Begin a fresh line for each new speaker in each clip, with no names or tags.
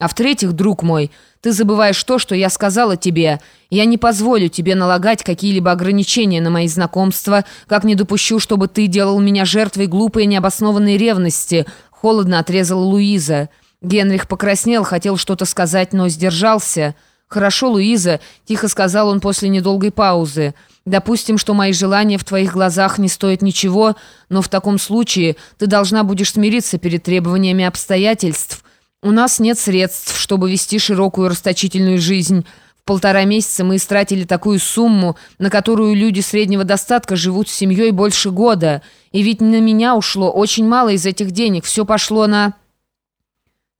А в-третьих, друг мой, ты забываешь то, что я сказала тебе. Я не позволю тебе налагать какие-либо ограничения на мои знакомства, как не допущу, чтобы ты делал меня жертвой глупой и необоснованной ревности», — холодно отрезала Луиза. Генрих покраснел, хотел что-то сказать, но сдержался. «Хорошо, Луиза», — тихо сказал он после недолгой паузы. «Допустим, что мои желания в твоих глазах не стоят ничего, но в таком случае ты должна будешь смириться перед требованиями обстоятельств». У нас нет средств, чтобы вести широкую расточительную жизнь. В полтора месяца мы истратили такую сумму, на которую люди среднего достатка живут с семьей больше года. И ведь на меня ушло очень мало из этих денег. Все пошло на...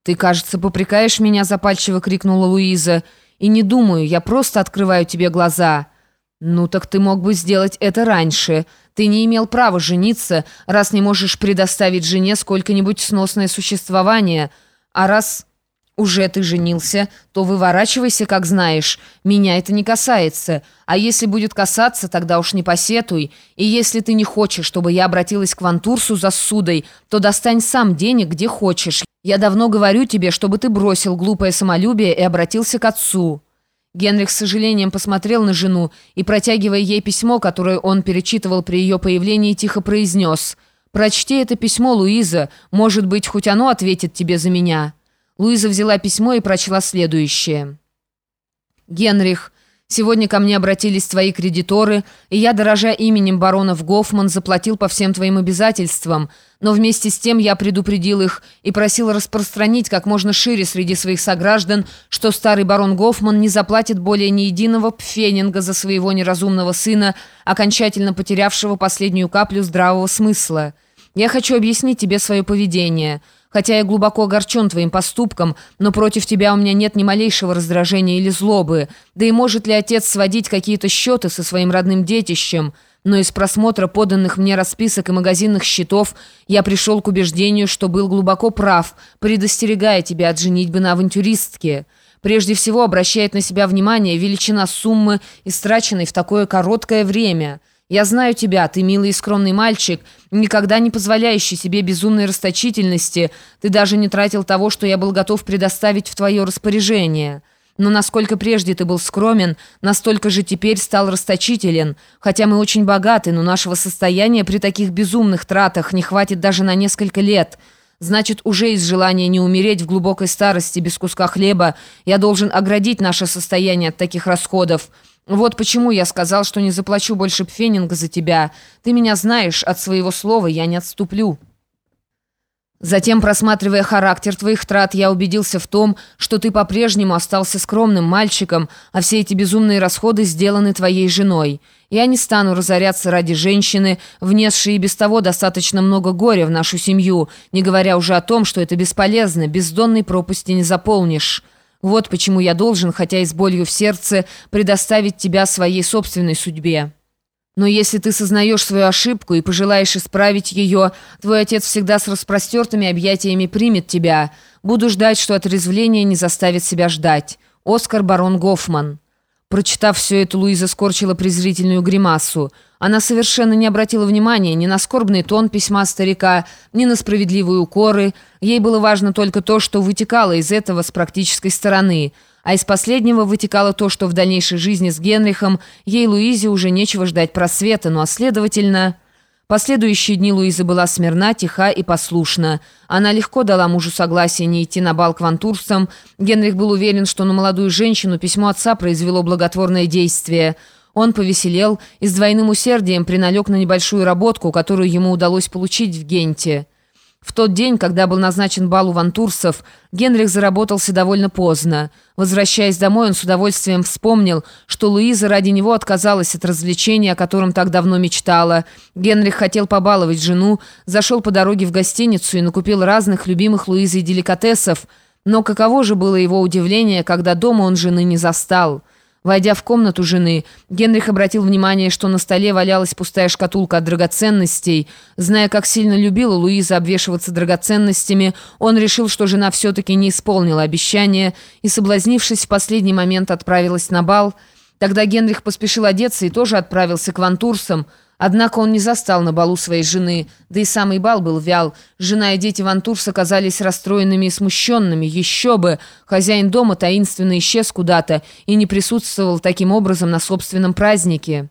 «Ты, кажется, попрекаешь меня», — запальчиво крикнула Луиза. «И не думаю, я просто открываю тебе глаза». «Ну так ты мог бы сделать это раньше. Ты не имел права жениться, раз не можешь предоставить жене сколько-нибудь сносное существование». А раз уже ты женился, то выворачивайся, как знаешь. Меня это не касается. А если будет касаться, тогда уж не посетуй. И если ты не хочешь, чтобы я обратилась к Вантурсу за судой, то достань сам денег, где хочешь. Я давно говорю тебе, чтобы ты бросил глупое самолюбие и обратился к отцу». Генрих с сожалением посмотрел на жену и, протягивая ей письмо, которое он перечитывал при ее появлении, тихо произнес – «Прочти это письмо, Луиза. Может быть, хоть оно ответит тебе за меня». Луиза взяла письмо и прочла следующее. «Генрих, сегодня ко мне обратились твои кредиторы, и я, дорожа именем баронов Гофман, заплатил по всем твоим обязательствам, но вместе с тем я предупредил их и просил распространить как можно шире среди своих сограждан, что старый барон Гофман не заплатит более ни единого пфенинга за своего неразумного сына, окончательно потерявшего последнюю каплю здравого смысла. Я хочу объяснить тебе свое поведение». Хотя я глубоко огорчен твоим поступком, но против тебя у меня нет ни малейшего раздражения или злобы. Да и может ли отец сводить какие-то счеты со своим родным детищем? Но из просмотра поданных мне расписок и магазинных счетов я пришел к убеждению, что был глубоко прав, предостерегая тебя от женитьбы на авантюристке. Прежде всего обращает на себя внимание величина суммы, истраченной в такое короткое время – я знаю тебя, ты милый и скромный мальчик, никогда не позволяющий себе безумной расточительности. Ты даже не тратил того, что я был готов предоставить в твое распоряжение. Но насколько прежде ты был скромен, настолько же теперь стал расточителен. Хотя мы очень богаты, но нашего состояния при таких безумных тратах не хватит даже на несколько лет». Значит, уже из желания не умереть в глубокой старости без куска хлеба я должен оградить наше состояние от таких расходов. Вот почему я сказал, что не заплачу больше пфенинга за тебя. Ты меня знаешь, от своего слова я не отступлю». Затем, просматривая характер твоих трат, я убедился в том, что ты по-прежнему остался скромным мальчиком, а все эти безумные расходы сделаны твоей женой. Я не стану разоряться ради женщины, внесшей и без того достаточно много горя в нашу семью, не говоря уже о том, что это бесполезно, бездонной пропасти не заполнишь». Вот почему я должен, хотя и с болью в сердце, предоставить тебя своей собственной судьбе. Но если ты сознаешь свою ошибку и пожелаешь исправить ее, твой отец всегда с распростертыми объятиями примет тебя. Буду ждать, что отрезвление не заставит себя ждать. Оскар Барон Гофман. Прочитав все это, Луиза скорчила презрительную гримасу. Она совершенно не обратила внимания ни на скорбный тон письма старика, ни на справедливые укоры. Ей было важно только то, что вытекало из этого с практической стороны. А из последнего вытекало то, что в дальнейшей жизни с Генрихом ей, Луизе, уже нечего ждать просвета, ну а следовательно... Последующие дни Луиза была смирна, тиха и послушна. Она легко дала мужу согласие не идти на бал к вантурсам. Генрих был уверен, что на молодую женщину письмо отца произвело благотворное действие. Он повеселел и с двойным усердием приналег на небольшую работку, которую ему удалось получить в Генте. В тот день, когда был назначен бал у Вантурсов, Генрих заработался довольно поздно. Возвращаясь домой, он с удовольствием вспомнил, что Луиза ради него отказалась от развлечения, о котором так давно мечтала. Генрих хотел побаловать жену, зашел по дороге в гостиницу и накупил разных любимых Луизой деликатесов, но каково же было его удивление, когда дома он жены не застал. Войдя в комнату жены, Генрих обратил внимание, что на столе валялась пустая шкатулка от драгоценностей. Зная, как сильно любила Луиза обвешиваться драгоценностями, он решил, что жена все-таки не исполнила обещания и, соблазнившись, в последний момент отправилась на бал. Тогда Генрих поспешил одеться и тоже отправился к Вантурсам. Однако он не застал на балу своей жены, да и самый бал был вял. Жена и дети Вантурс оказались расстроенными и смущенными. Еще бы! Хозяин дома таинственно исчез куда-то и не присутствовал таким образом на собственном празднике.